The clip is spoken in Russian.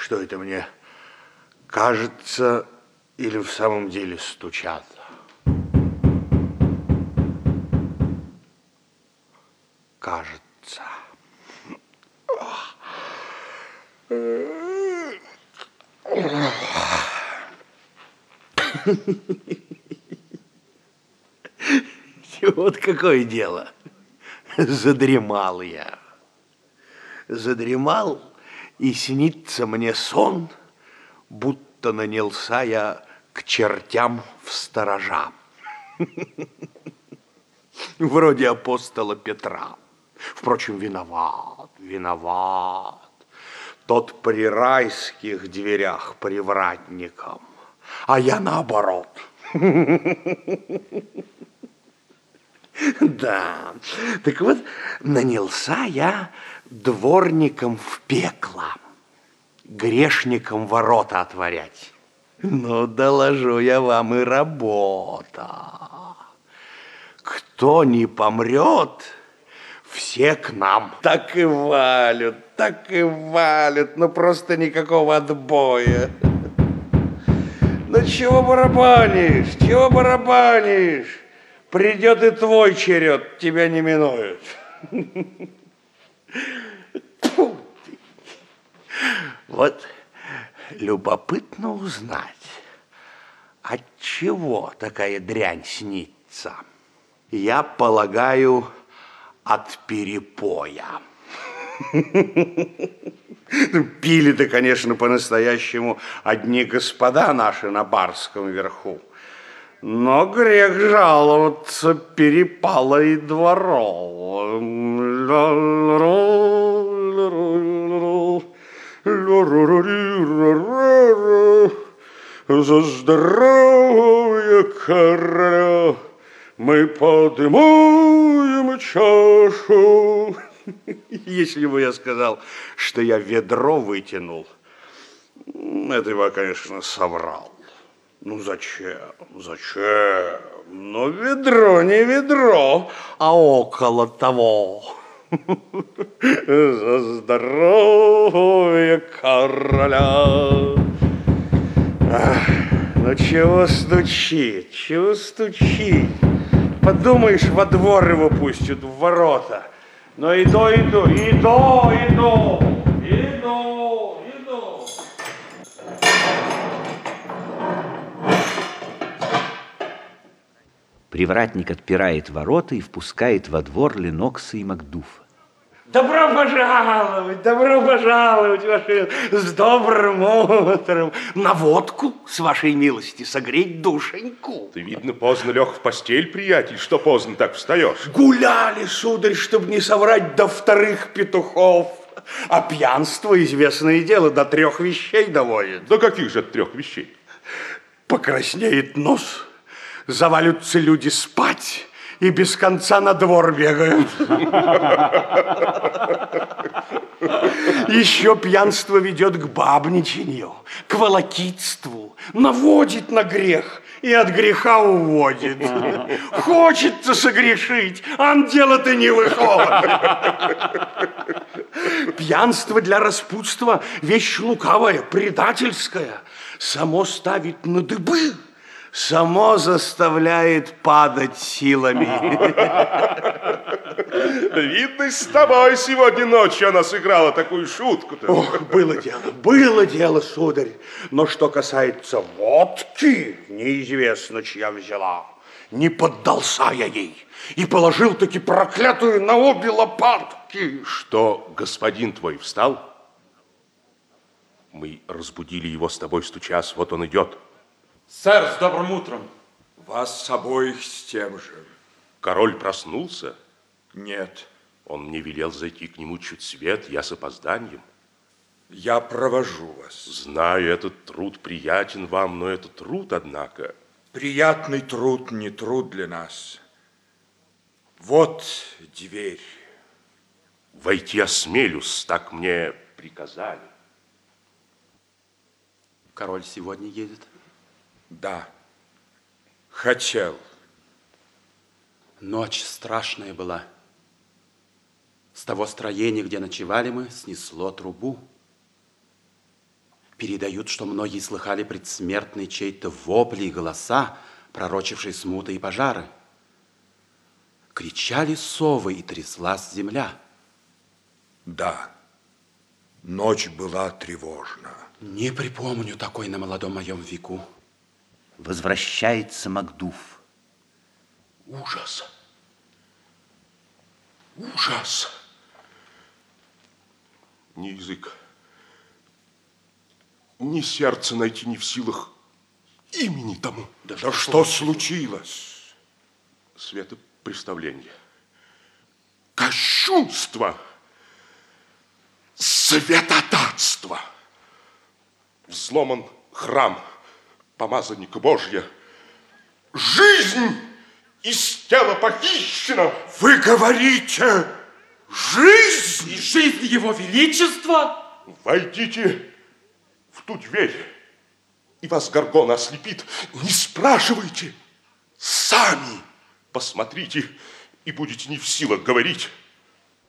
Что это мне кажется или в самом деле стучат? Кажется. Вот какое дело. Задремал я. Задремал, и снится мне сон, будто нанялся я к чертям в сторожа. Вроде апостола Петра. Впрочем, виноват, виноват. Тот при райских дверях привратником, а я наоборот. Да, так вот, нанялся я дворником в пекло, грешником ворота отворять. Но доложу я вам и работа. Кто не помрет, все к нам. Так и валят, так и валят, но просто никакого отбоя. Ну чего барабанишь, чего барабанишь? Придет и твой черед, тебя не минует. Вот любопытно узнать, от чего такая дрянь снится. Я полагаю, от перепоя. Пили-то, конечно, по-настоящему одни господа наши на барском верху. Но грех жаловаться перепало и дворов. За здоровье короля мы поднимаем чашу. Если бы я сказал, что я ведро вытянул, это я, конечно, соврал. Ну зачем? Зачем? Ну ведро не ведро, а около того. За здоровье короля. Ах, ну чего стучит, чего стучит? Подумаешь, во двор его пустят, в ворота. Но иду, иду, иду, иду, иду. Привратник отпирает ворота и впускает во двор Ленокса и Макдуфа. Добро пожаловать, добро пожаловать, ваше, с добрым утром. На водку, с вашей милости, согреть душеньку. Ты, видно, поздно лег в постель, приятель, что поздно так встаешь. Гуляли, сударь, чтобы не соврать до вторых петухов. А пьянство, известное дело, до трех вещей доводит. До каких же трех вещей? Покраснеет нос, завалятся люди спать, и без конца на двор бегают. Еще пьянство ведет к бабничанию, к волокитству, наводит на грех и от греха уводит. Хочется согрешить, а дело-то не выходит. Пьянство для распутства – вещь лукавая, предательская. Само ставит на дыбы – само заставляет падать силами. Видно, с тобой сегодня ночью она сыграла такую шутку-то. Ох, было дело, было дело, сударь. Но что касается водки, неизвестно, чья взяла. Не поддался я ей и положил таки проклятую на обе лопатки. Что, господин твой встал? Мы разбудили его с тобой стучас, вот он идет. Сэр, с добрым утром. Вас с обоих с тем же. Король проснулся? Нет. Он мне велел зайти к нему чуть свет, я с опозданием. Я провожу вас. Знаю, этот труд приятен вам, но это труд, однако. Приятный труд не труд для нас. Вот дверь. Войти осмелюсь, так мне приказали. Король сегодня едет? Да, хотел. Ночь страшная была. С того строения, где ночевали мы, снесло трубу. Передают, что многие слыхали предсмертные чей-то вопли и голоса, пророчившие смуты и пожары. Кричали совы, и тряслась земля. Да, ночь была тревожна. Не припомню такой на молодом моем веку. Возвращается Макдув. Ужас. Ужас. Ни язык, ни сердце найти не в силах имени тому. Да, да что случилось? Светопреставление. Кощунство. Святотатство. Взломан храм помазанника Божья. Жизнь из тела похищена. Вы говорите, жизнь? И жизнь его величества? Войдите в ту дверь, и вас Гаргона ослепит. Не спрашивайте, сами посмотрите, и будете не в силах говорить.